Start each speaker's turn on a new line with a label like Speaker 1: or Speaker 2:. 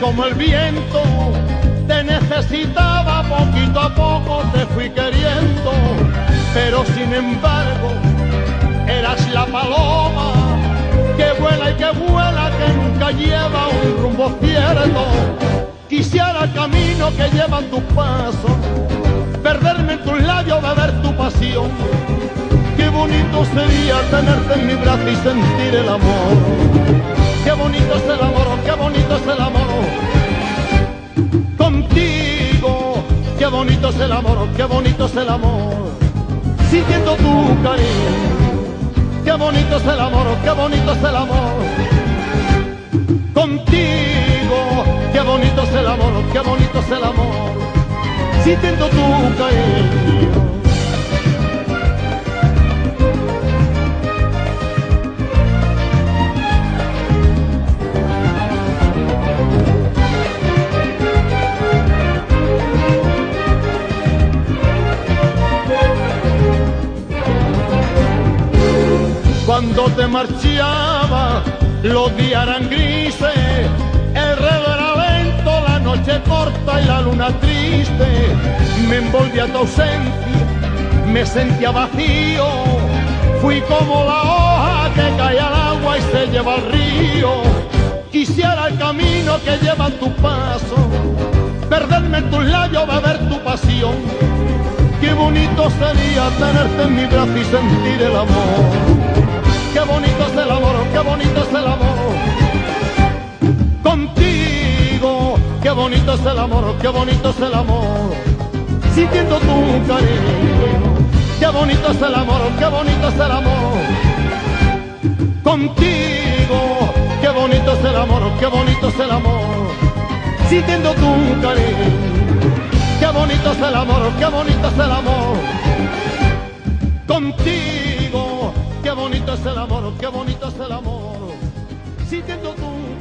Speaker 1: como el viento, te necesitaba poquito a poco, te fui queriendo, pero sin embargo, eras la paloma que vuela y que vuela, que nunca lleva un rumbo cierto. Quisiera el camino que llevan tus pasos, perderme en tus labios, beber tu pasión. Qué bonito sería tenerte en mi brazo y sentir el amor. Bonito es el amor, qué bonito es el amor. Sintiendo tu cariño qué bonito es el amor, qué bonito es el amor. Contigo, qué bonito es el amor, qué bonito es el amor. Sintiendo tu cariño. Cuando te marchaba, los días eran grises, el reloj era lento, la noche corta y la luna triste. Me envolvía tu ausencia, me sentía vacío, fui como la hoja que cae al agua y se lleva al río. Quisiera el camino que lleva tu paso, perderme en tus labios, beber tu pasión. Qué bonito sería tenerte en mi brazo y sentir el amor qué bonito es el amor, qué bonito es el amor. Contigo, qué bonito es el amor, qué bonito es el amor. Sintiendo tu cariño, qué bonito es el amor, qué bonito es el amor. Contigo, qué bonito es el amor, qué bonito es el amor. Sintiendo tu cariño, qué bonito es el amor, qué bonito es el amor. Contigo es el amor, qué bonito es el amor. Sintiendo tu